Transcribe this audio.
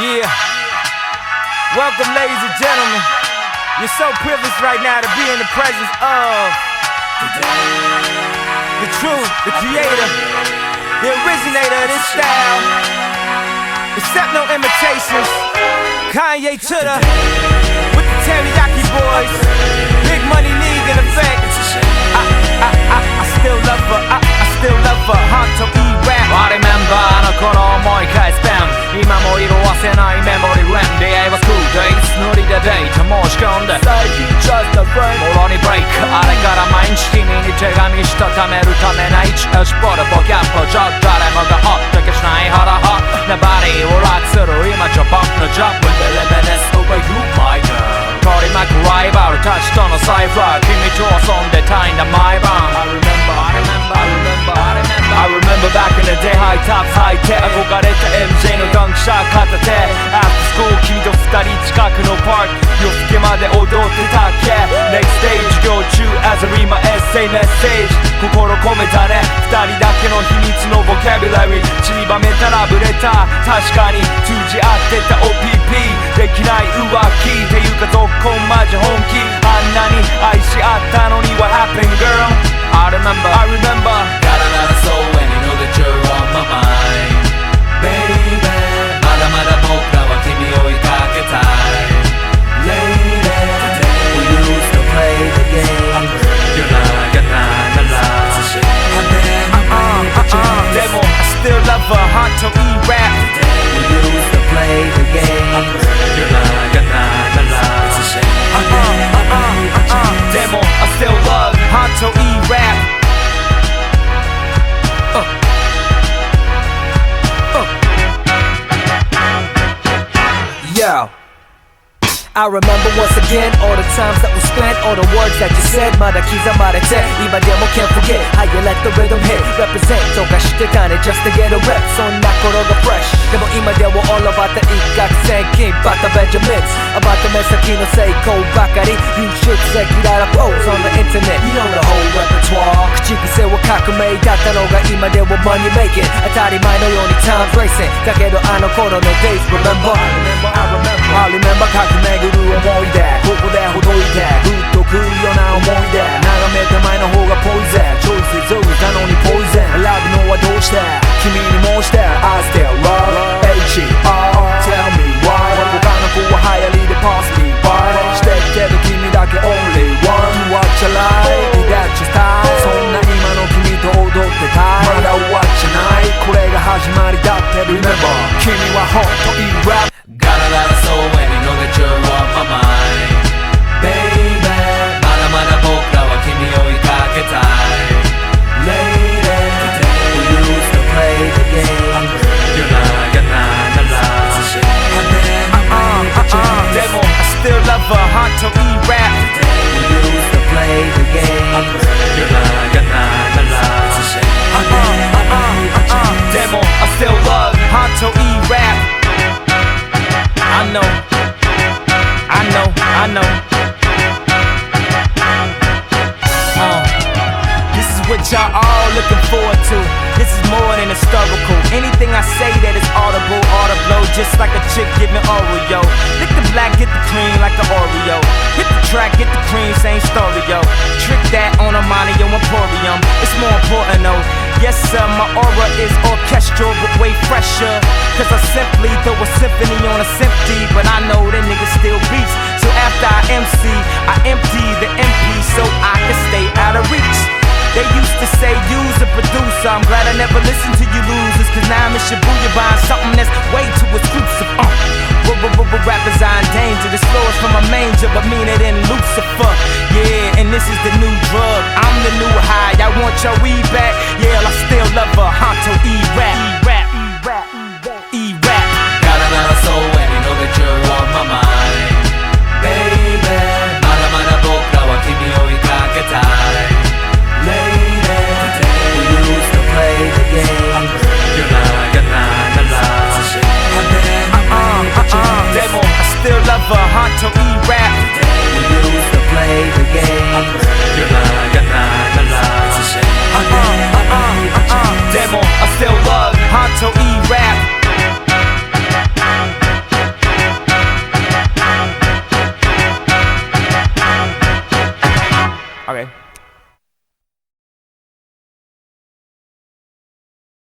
Yeah. Welcome, ladies and gentlemen. You're so privileged right now to be in the presence of the truth, the creator, the originator of this style. Accept no imitations. Kanye to the with the Teriyaki Boyz. Big money league in effect. I, I, I, I still love her. I, I still love her. Honto E-rap. サイファー君と遊んたいな毎晩 I I remember, back in the day ハイタップ履いて憧れた MJ のダンクシ片手 After school 人近くのパーク夜更まで踊ってたっけ Next day 授業中 As a read my essay メッセージ心込めたね二人だけの秘密のボキャラリー散りばめたらブレた確かに通じ合ってた OPP I remember once again all the times that we spent All the words that you said まだ刻まれて今でも can't forget How you let the rhythm hit Represent とかしてたね Just to get a rep そんな頃が fresh でも今では all about the 一攫千金 About the Benjamins About the 目先の成功ばかり You should check it out a pose on the internet You know the whole repertoire 口癖は革命だったのが今では money making 当たり前のように time racing だけどあの頃の days remember I remember 駆け 巡る思い出ここでほどいて I know. Uh, This is what y'all all looking forward to. This is more than a historical. Anything I say that is audible blow Just like a chick giving Oreo. Lick the black, get the cream like an Oreo. Hit the track, get the cream, same story, yo. Trick that on a Monio Emporium. It's more important though. Yes sir, my aura is orchestral but way fresher. Cause I simply throw a symphony on a sympty But I know that niggas still beats I empty the MP So I can stay out of reach they used to say use a producer. I'm glad I never listened to you losers. Cause now I'm in Shibuya buying something that's way too exclusive. Uh. Rappers are in danger. The slowest from a manger, but meaner than Lucifer. Yeah, and this is the new drug. I'm the new high. I want your weed back. Yeah, I still love her. Honto E-rap.